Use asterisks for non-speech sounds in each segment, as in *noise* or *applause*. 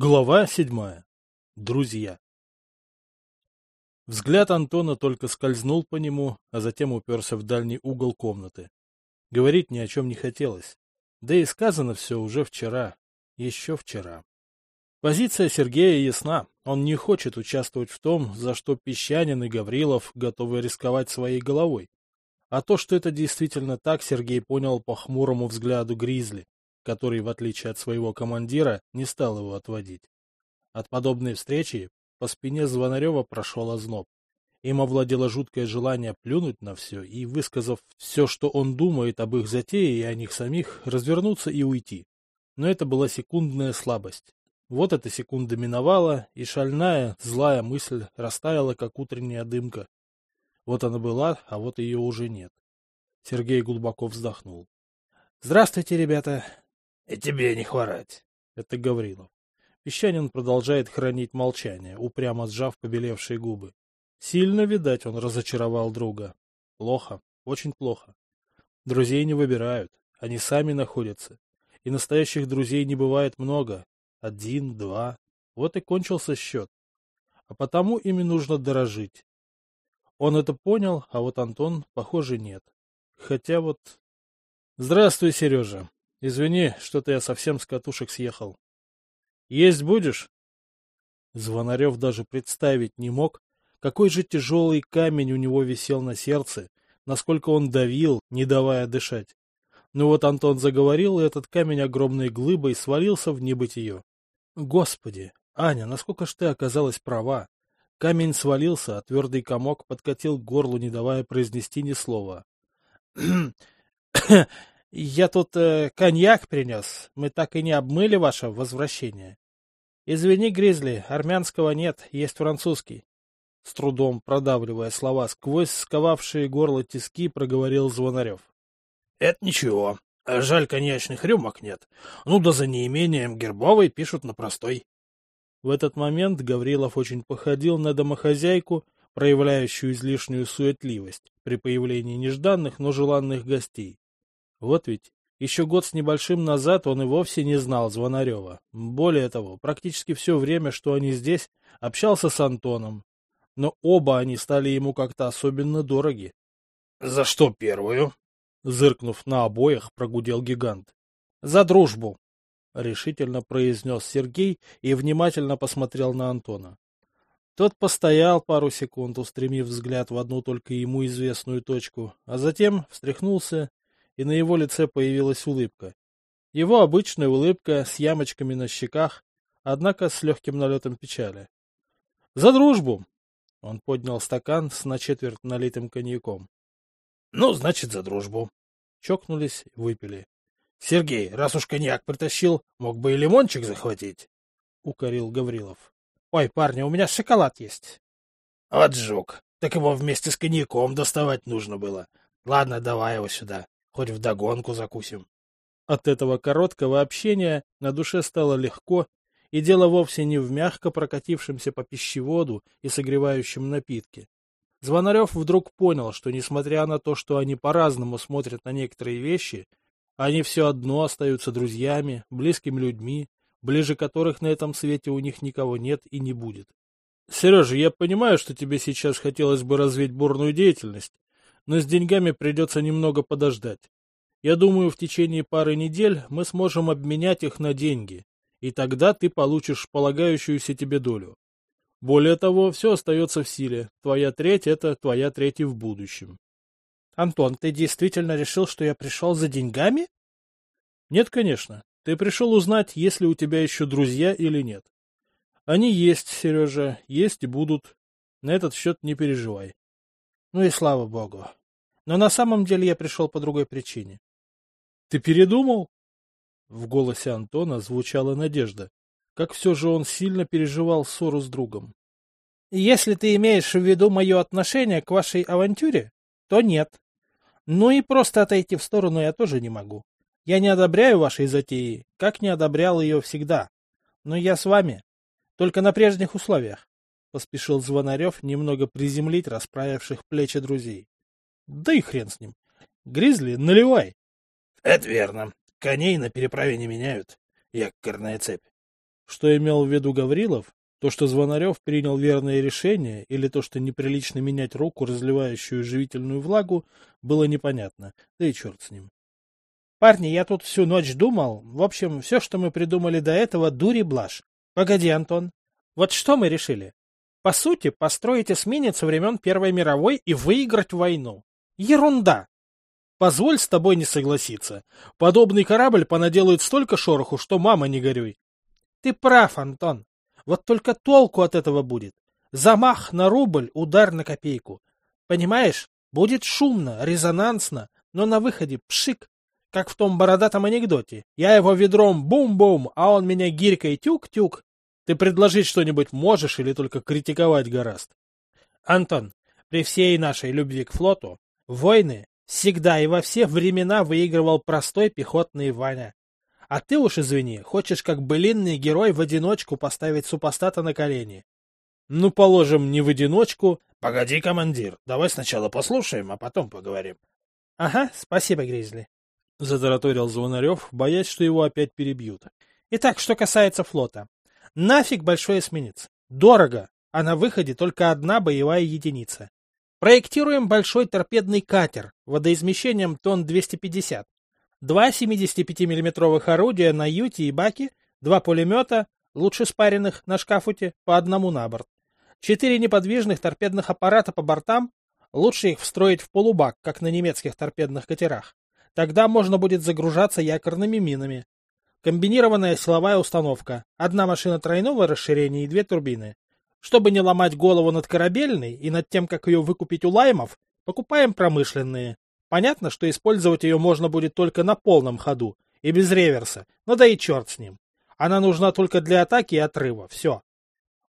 Глава седьмая. Друзья. Взгляд Антона только скользнул по нему, а затем уперся в дальний угол комнаты. Говорить ни о чем не хотелось. Да и сказано все уже вчера. Еще вчера. Позиция Сергея ясна. Он не хочет участвовать в том, за что Песчанин и Гаврилов готовы рисковать своей головой. А то, что это действительно так, Сергей понял по хмурому взгляду Гризли который, в отличие от своего командира, не стал его отводить. От подобной встречи по спине Звонарева прошел озноб. Им овладело жуткое желание плюнуть на все и, высказав все, что он думает об их затее и о них самих, развернуться и уйти. Но это была секундная слабость. Вот эта секунда миновала, и шальная, злая мысль растаяла, как утренняя дымка. Вот она была, а вот ее уже нет. Сергей глубоко вздохнул. — Здравствуйте, ребята. И тебе не хворать. Это Гаврилов. Песчанин продолжает хранить молчание, упрямо сжав побелевшие губы. Сильно, видать, он разочаровал друга. Плохо, очень плохо. Друзей не выбирают, они сами находятся. И настоящих друзей не бывает много. Один, два. Вот и кончился счет. А потому ими нужно дорожить. Он это понял, а вот Антон, похоже, нет. Хотя вот... Здравствуй, Сережа. Извини, что-то я совсем с катушек съехал. Есть будешь? Звонарев даже представить не мог, какой же тяжелый камень у него висел на сердце, насколько он давил, не давая дышать. Но вот Антон заговорил, и этот камень огромной глыбой свалился в небытие. Господи, Аня, насколько ж ты оказалась права. Камень свалился, а твердый комок подкатил к горлу, не давая произнести ни слова. *clears throat* Я тут э, коньяк принес. Мы так и не обмыли ваше возвращение. Извини, Гризли, армянского нет, есть французский. С трудом продавливая слова сквозь сковавшие горло тиски, проговорил Звонарев. — Это ничего. Жаль, коньячных рюмок нет. Ну да за неимением гербовой пишут на простой. В этот момент Гаврилов очень походил на домохозяйку, проявляющую излишнюю суетливость при появлении нежданных, но желанных гостей. Вот ведь еще год с небольшим назад он и вовсе не знал Звонарева. Более того, практически все время, что они здесь, общался с Антоном. Но оба они стали ему как-то особенно дороги. — За что первую? — зыркнув на обоих, прогудел гигант. — За дружбу! — решительно произнес Сергей и внимательно посмотрел на Антона. Тот постоял пару секунд, устремив взгляд в одну только ему известную точку, а затем встряхнулся и на его лице появилась улыбка. Его обычная улыбка с ямочками на щеках, однако с легким налетом печали. «За дружбу!» Он поднял стакан с на четверть налитым коньяком. «Ну, значит, за дружбу!» Чокнулись, выпили. «Сергей, раз уж коньяк притащил, мог бы и лимончик захватить!» — укорил Гаврилов. «Ой, парни, у меня шоколад есть!» «Вот жук! Так его вместе с коньяком доставать нужно было. Ладно, давай его сюда. Хоть вдогонку закусим. От этого короткого общения на душе стало легко, и дело вовсе не в мягко прокатившемся по пищеводу и согревающем напитке. Звонарев вдруг понял, что, несмотря на то, что они по-разному смотрят на некоторые вещи, они все одно остаются друзьями, близкими людьми, ближе которых на этом свете у них никого нет и не будет. — Сережа, я понимаю, что тебе сейчас хотелось бы развить бурную деятельность, но с деньгами придется немного подождать. Я думаю, в течение пары недель мы сможем обменять их на деньги, и тогда ты получишь полагающуюся тебе долю. Более того, все остается в силе. Твоя треть — это твоя треть и в будущем. Антон, ты действительно решил, что я пришел за деньгами? Нет, конечно. Ты пришел узнать, есть ли у тебя еще друзья или нет. Они есть, Сережа, есть и будут. На этот счет не переживай. Ну и слава богу. Но на самом деле я пришел по другой причине. — Ты передумал? В голосе Антона звучала надежда. Как все же он сильно переживал ссору с другом. — Если ты имеешь в виду мое отношение к вашей авантюре, то нет. Ну и просто отойти в сторону я тоже не могу. Я не одобряю вашей затеи, как не одобрял ее всегда. Но я с вами. Только на прежних условиях. Поспешил Звонарев немного приземлить расправивших плечи друзей. Да и хрен с ним. Гризли, наливай. — Это верно. Коней на переправе не меняют. Якорная цепь. Что имел в виду Гаврилов, то, что Звонарев принял верное решение, или то, что неприлично менять руку, разливающую живительную влагу, было непонятно. Да и черт с ним. Парни, я тут всю ночь думал. В общем, все, что мы придумали до этого, дури блажь. Погоди, Антон. Вот что мы решили? По сути, построить эсминец времен Первой мировой и выиграть войну. Ерунда. Позволь с тобой не согласиться. Подобный корабль понаделает столько шороху, что мама не горюй. Ты прав, Антон. Вот только толку от этого будет. Замах на рубль, удар на копейку. Понимаешь, будет шумно, резонансно, но на выходе пшик, как в том бородатом анекдоте. Я его ведром бум-бум, а он меня гирькой тюк-тюк. Ты предложить что-нибудь можешь или только критиковать гораст? Антон, при всей нашей любви к флоту, войны всегда и во все времена выигрывал простой пехотный Ваня. А ты уж, извини, хочешь как былинный герой в одиночку поставить супостата на колени. Ну, положим, не в одиночку. Погоди, командир, давай сначала послушаем, а потом поговорим. Ага, спасибо, Гризли. — затараторил Звонарев, боясь, что его опять перебьют. Итак, что касается флота. Нафиг большой эсминец. Дорого, а на выходе только одна боевая единица. Проектируем большой торпедный катер водоизмещением тонн 250. Два 75 миллиметровых орудия на юте и баке, два пулемета, лучше спаренных на шкафуте, по одному на борт. Четыре неподвижных торпедных аппарата по бортам, лучше их встроить в полубак, как на немецких торпедных катерах. Тогда можно будет загружаться якорными минами. Комбинированная силовая установка. Одна машина тройного расширения и две турбины. Чтобы не ломать голову над корабельной и над тем, как ее выкупить у лаймов, покупаем промышленные. Понятно, что использовать ее можно будет только на полном ходу и без реверса, но да и черт с ним. Она нужна только для атаки и отрыва, все.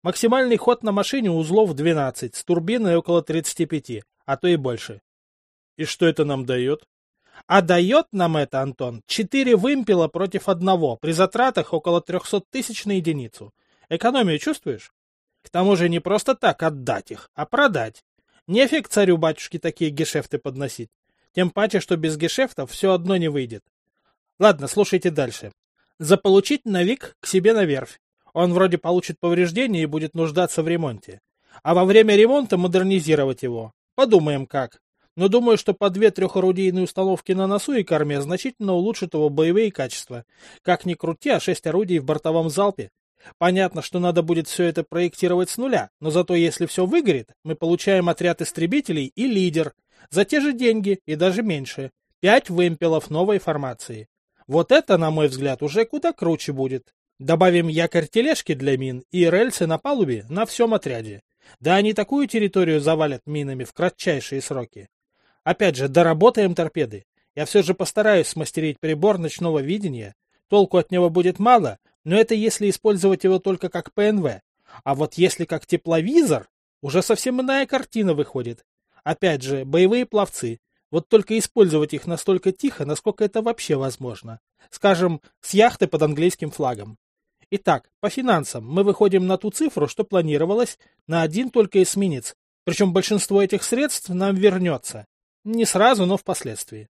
Максимальный ход на машине узлов 12, с турбиной около 35, а то и больше. И что это нам дает? А дает нам это, Антон, четыре вымпела против одного, при затратах около 300 тысяч на единицу. Экономию чувствуешь? К тому же не просто так отдать их, а продать. Нефиг царю-батюшке такие гешефты подносить. Тем паче, что без гешефтов все одно не выйдет. Ладно, слушайте дальше. Заполучить Навик к себе на верфь. Он вроде получит повреждения и будет нуждаться в ремонте. А во время ремонта модернизировать его. Подумаем как но думаю, что по две трехорудийные установки на носу и корме значительно улучшат его боевые качества. Как ни крути, а шесть орудий в бортовом залпе. Понятно, что надо будет все это проектировать с нуля, но зато если все выгорит, мы получаем отряд истребителей и лидер. За те же деньги и даже меньше. Пять вымпелов новой формации. Вот это, на мой взгляд, уже куда круче будет. Добавим якорь тележки для мин и рельсы на палубе на всем отряде. Да они такую территорию завалят минами в кратчайшие сроки. Опять же, доработаем торпеды. Я все же постараюсь смастерить прибор ночного видения. Толку от него будет мало, но это если использовать его только как ПНВ. А вот если как тепловизор, уже совсем иная картина выходит. Опять же, боевые пловцы. Вот только использовать их настолько тихо, насколько это вообще возможно. Скажем, с яхты под английским флагом. Итак, по финансам мы выходим на ту цифру, что планировалось, на один только эсминец. Причем большинство этих средств нам вернется. Не сразу, но впоследствии.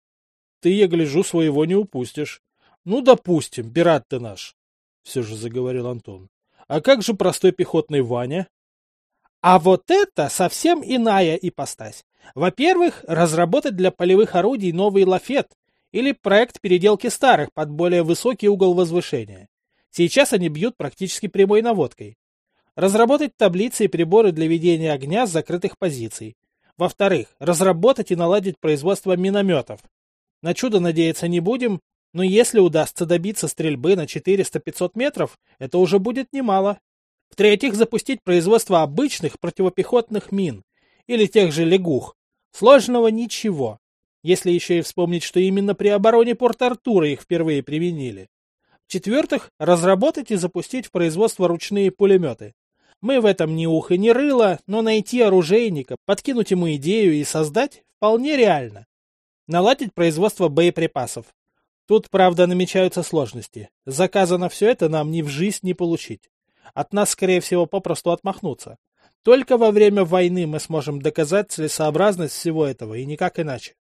Ты, я гляжу, своего не упустишь. Ну, допустим, пират ты наш, — все же заговорил Антон. А как же простой пехотный Ваня? А вот это совсем иная ипостась. Во-первых, разработать для полевых орудий новый лафет или проект переделки старых под более высокий угол возвышения. Сейчас они бьют практически прямой наводкой. Разработать таблицы и приборы для ведения огня с закрытых позиций. Во-вторых, разработать и наладить производство минометов. На чудо надеяться не будем, но если удастся добиться стрельбы на 400-500 метров, это уже будет немало. В-третьих, запустить производство обычных противопехотных мин, или тех же лягух. Сложного ничего, если еще и вспомнить, что именно при обороне Порт-Артура их впервые применили. В-четвертых, разработать и запустить в производство ручные пулеметы. Мы в этом ни ухо, ни рыло, но найти оружейника, подкинуть ему идею и создать вполне реально. Наладить производство боеприпасов. Тут, правда, намечаются сложности. Заказа на все это нам ни в жизнь не получить. От нас, скорее всего, попросту отмахнуться. Только во время войны мы сможем доказать целесообразность всего этого, и никак иначе.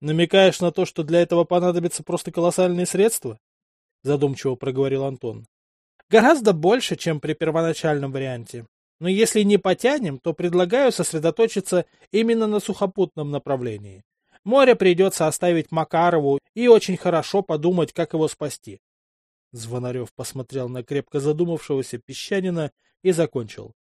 Намекаешь на то, что для этого понадобятся просто колоссальные средства? Задумчиво проговорил Антон. Гораздо больше, чем при первоначальном варианте. Но если не потянем, то предлагаю сосредоточиться именно на сухопутном направлении. Море придется оставить Макарову и очень хорошо подумать, как его спасти. Звонарев посмотрел на крепко задумавшегося песчанина и закончил.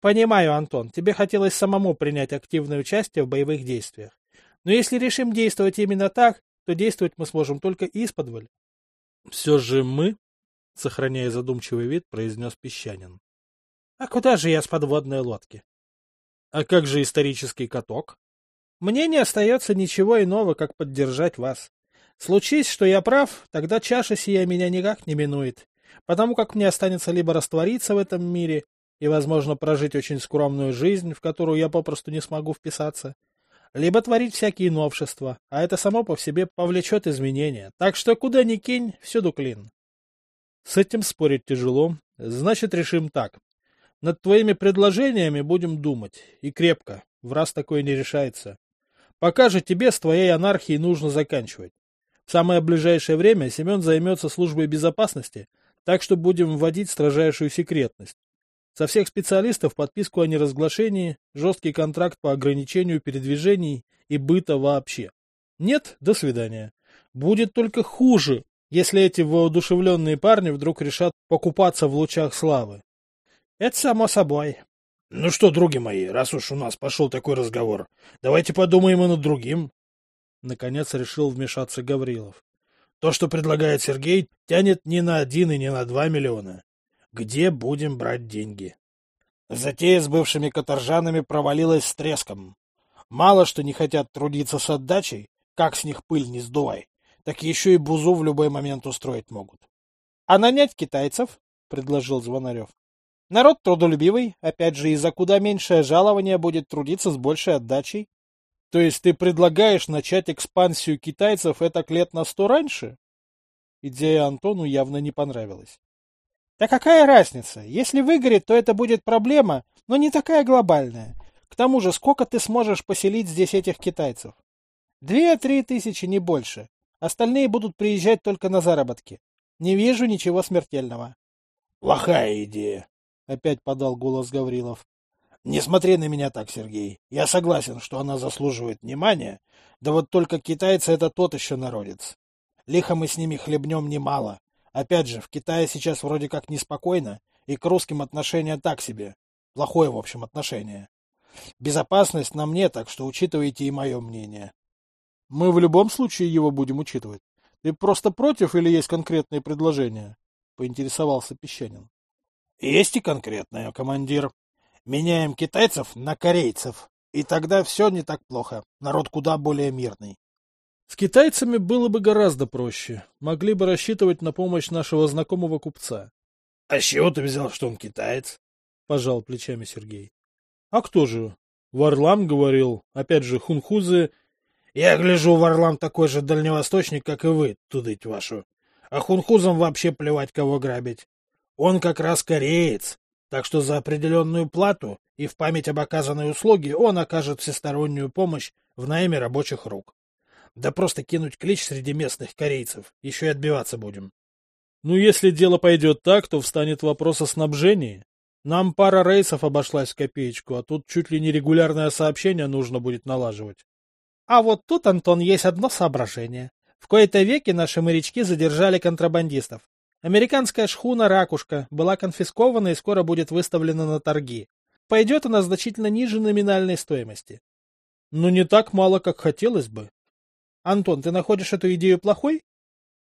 Понимаю, Антон, тебе хотелось самому принять активное участие в боевых действиях. Но если решим действовать именно так, то действовать мы сможем только исподволь. Все же мы, сохраняя задумчивый вид, произнес песчанин. А куда же я с подводной лодки? А как же исторический каток? Мне не остается ничего иного, как поддержать вас. Случись, что я прав, тогда чаша сия меня никак не минует, потому как мне останется либо раствориться в этом мире, и, возможно, прожить очень скромную жизнь, в которую я попросту не смогу вписаться, либо творить всякие новшества, а это само по себе повлечет изменения. Так что куда ни кинь, всюду клин. С этим спорить тяжело. Значит, решим так. Над твоими предложениями будем думать. И крепко. В раз такое не решается. Пока же тебе с твоей анархией нужно заканчивать. В самое ближайшее время Семен займется службой безопасности, так что будем вводить строжайшую секретность. Со всех специалистов подписку о неразглашении, жесткий контракт по ограничению передвижений и быта вообще. Нет, до свидания. Будет только хуже, если эти воодушевленные парни вдруг решат покупаться в лучах славы. Это само собой. Ну что, други мои, раз уж у нас пошел такой разговор, давайте подумаем и над другим. Наконец решил вмешаться Гаврилов. То, что предлагает Сергей, тянет не на один и не на два миллиона где будем брать деньги. Затея с бывшими каторжанами провалилась с треском. Мало что не хотят трудиться с отдачей, как с них пыль не сдувай, так еще и бузу в любой момент устроить могут. — А нанять китайцев? — предложил Звонарев. — Народ трудолюбивый, опять же, из-за куда меньшее жалование будет трудиться с большей отдачей. — То есть ты предлагаешь начать экспансию китайцев это лет на сто раньше? Идея Антону явно не понравилась. Да какая разница? Если выгорит, то это будет проблема, но не такая глобальная. К тому же, сколько ты сможешь поселить здесь этих китайцев? Две-три тысячи, не больше. Остальные будут приезжать только на заработки. Не вижу ничего смертельного. — Плохая идея, — опять подал голос Гаврилов. — Не смотри на меня так, Сергей. Я согласен, что она заслуживает внимания, да вот только китайцы — это тот еще народец. Лихо мы с ними хлебнем немало, Опять же, в Китае сейчас вроде как неспокойно, и к русским отношение так себе. Плохое, в общем, отношение. Безопасность на мне, так что учитывайте и мое мнение. Мы в любом случае его будем учитывать. Ты просто против или есть конкретные предложения? Поинтересовался Песчанин. Есть и конкретное, командир. Меняем китайцев на корейцев. И тогда все не так плохо. Народ куда более мирный. С китайцами было бы гораздо проще. Могли бы рассчитывать на помощь нашего знакомого купца. — А с чего ты взял, что он китаец? — пожал плечами Сергей. — А кто же? Варлам говорил. Опять же, хунхузы... — Я гляжу, Варлам такой же дальневосточник, как и вы, тудыть вашу. А хунхузам вообще плевать, кого грабить. Он как раз кореец, так что за определенную плату и в память об оказанной услуге он окажет всестороннюю помощь в найме рабочих рук. Да просто кинуть клич среди местных корейцев. Еще и отбиваться будем. Ну, если дело пойдет так, то встанет вопрос о снабжении. Нам пара рейсов обошлась в копеечку, а тут чуть ли не регулярное сообщение нужно будет налаживать. А вот тут, Антон, есть одно соображение. В кои-то веки наши морячки задержали контрабандистов. Американская шхуна «Ракушка» была конфискована и скоро будет выставлена на торги. Пойдет она значительно ниже номинальной стоимости. Но не так мало, как хотелось бы. Антон, ты находишь эту идею плохой?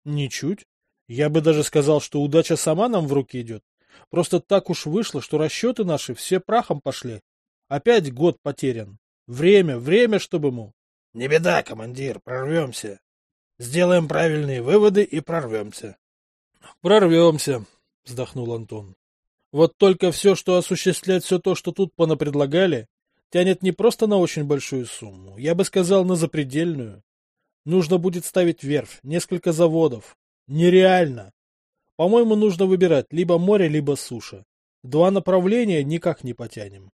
Ничуть. Я бы даже сказал, что удача сама нам в руки идет. Просто так уж вышло, что расчеты наши все прахом пошли. Опять год потерян. Время, время, чтобы ему. Не беда, командир, прорвемся. Сделаем правильные выводы и прорвемся. Прорвемся, вздохнул Антон. Вот только все, что осуществлять все то, что тут понапредлагали, тянет не просто на очень большую сумму, я бы сказал, на запредельную. Нужно будет ставить верфь, несколько заводов. Нереально. По-моему, нужно выбирать либо море, либо суша. Два направления никак не потянем.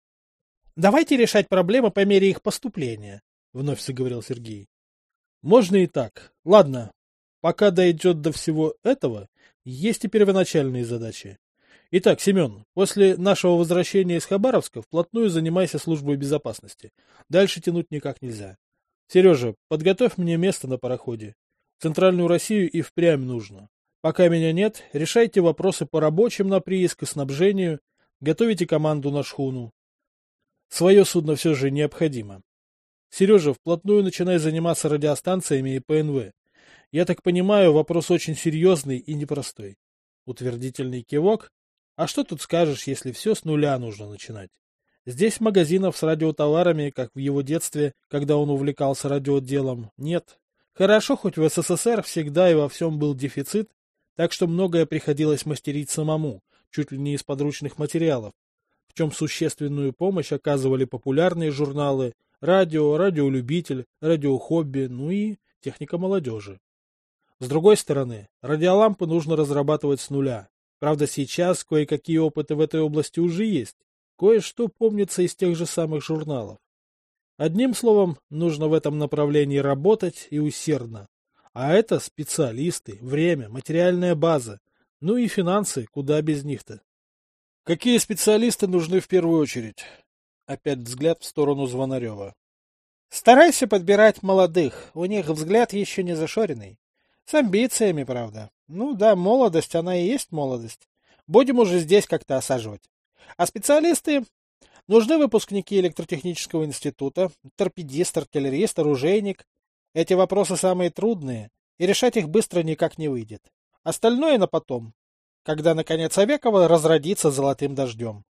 Давайте решать проблемы по мере их поступления, вновь заговорил Сергей. Можно и так. Ладно, пока дойдет до всего этого, есть и первоначальные задачи. Итак, Семен, после нашего возвращения из Хабаровска вплотную занимайся службой безопасности. Дальше тянуть никак нельзя. Сережа, подготовь мне место на пароходе. Центральную Россию и впрямь нужно. Пока меня нет, решайте вопросы по рабочим на прииск и снабжению, готовите команду на шхуну. Свое судно все же необходимо. Сережа, вплотную начинай заниматься радиостанциями и ПНВ. Я так понимаю, вопрос очень серьезный и непростой. Утвердительный кивок. А что тут скажешь, если все с нуля нужно начинать? Здесь магазинов с радиотоварами, как в его детстве, когда он увлекался радиоделом, нет. Хорошо, хоть в СССР всегда и во всем был дефицит, так что многое приходилось мастерить самому, чуть ли не из подручных материалов, в чем существенную помощь оказывали популярные журналы радио, радиолюбитель, радиохобби, ну и техника молодежи. С другой стороны, радиолампы нужно разрабатывать с нуля. Правда, сейчас кое-какие опыты в этой области уже есть. Кое-что помнится из тех же самых журналов. Одним словом, нужно в этом направлении работать и усердно. А это специалисты, время, материальная база, ну и финансы, куда без них-то. Какие специалисты нужны в первую очередь? Опять взгляд в сторону Звонарева. Старайся подбирать молодых, у них взгляд еще не зашоренный. С амбициями, правда. Ну да, молодость, она и есть молодость. Будем уже здесь как-то осаживать. А специалисты? Нужны выпускники электротехнического института, торпедист, артиллерист, оружейник. Эти вопросы самые трудные, и решать их быстро никак не выйдет. Остальное на потом, когда, наконец, Овекова разродится золотым дождем.